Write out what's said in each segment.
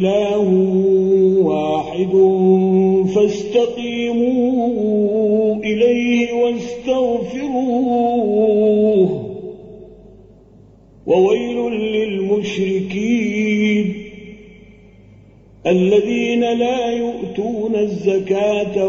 إله واحد فاستقيموا إليه واستغفروه وويل للمشركين الذين لا يؤتون الزكاة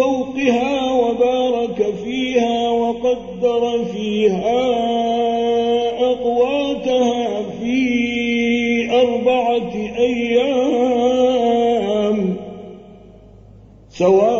فوقها وبارك فيها وقدر فيها أقواتها في أربعة أيام سواء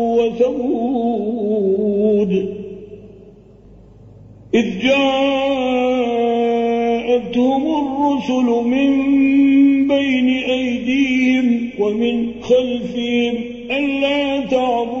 وثمود. إذ جاءتهم الرسل من بين أيديهم ومن خلفهم ألا تعبدوا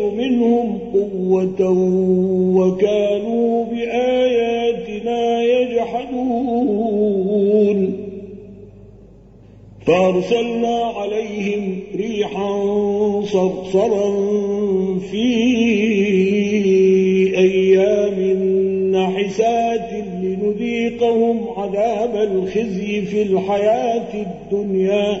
منهم قوة وكانوا بآياتنا يجحدون. فأرسلنا عليهم ريحا صرصرا في أيام نحسات لنذيقهم عذاب الخزي في الحياة الدنيا.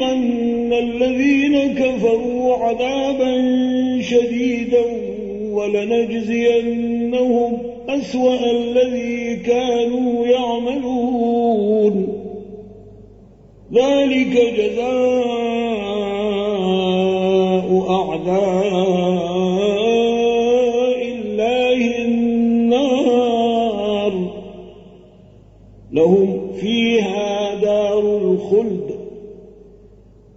فلنذيقن الذين كفروا عذابا شديدا ولنجزينهم أسوأ الذي كانوا يعملون. ذلك جزاء أعداء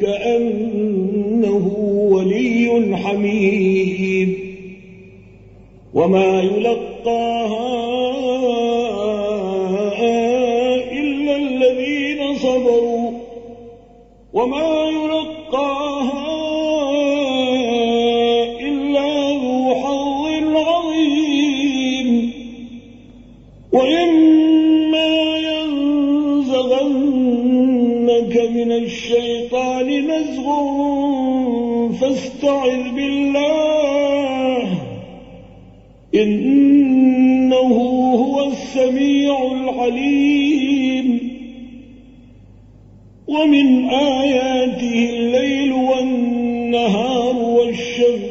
كأنه ولي حميد وما يلقاها إلا الذين صبروا. وما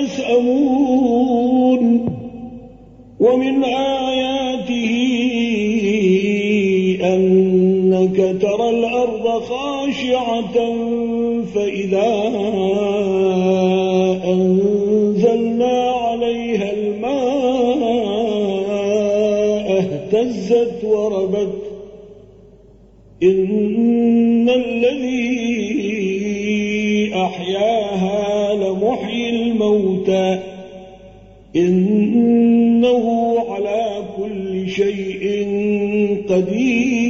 يسأمون ومن آياته أنك ترى الأرض خاشعة إنه على كل شيء قدير.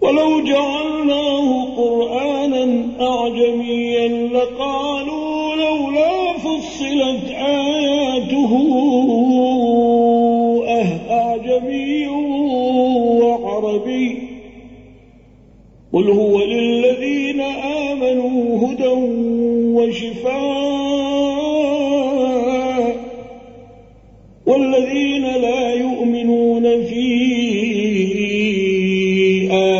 ولو جعلناه قرآنا أعجميا لقالوا لولا فصلت آياته أه أعجمي وعربي قل هو للذين آمنوا هدى وشفاء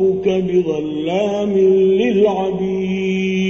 ربك بظلام للعبيد.